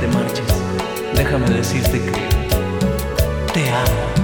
te marches, déjame decirte que te amo.